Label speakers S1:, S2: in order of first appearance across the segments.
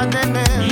S1: pandemia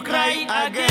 S1: Ukraine again.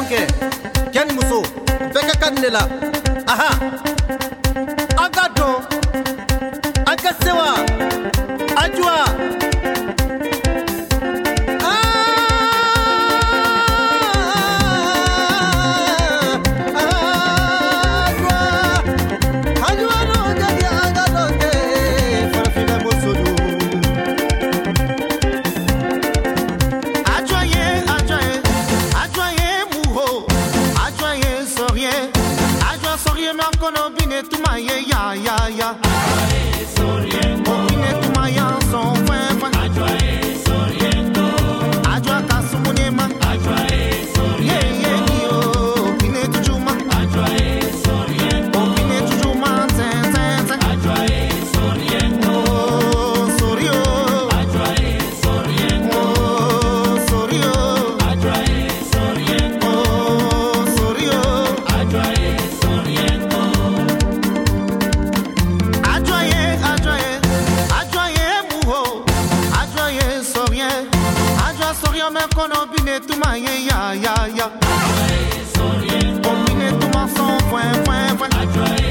S2: A ken muso bɛɛ ka kan de aha dɔn an ka sewa a
S1: ya. Bine tuma ya son. yeah, yeah, yeah. Combine tout ensemble, foin, foin.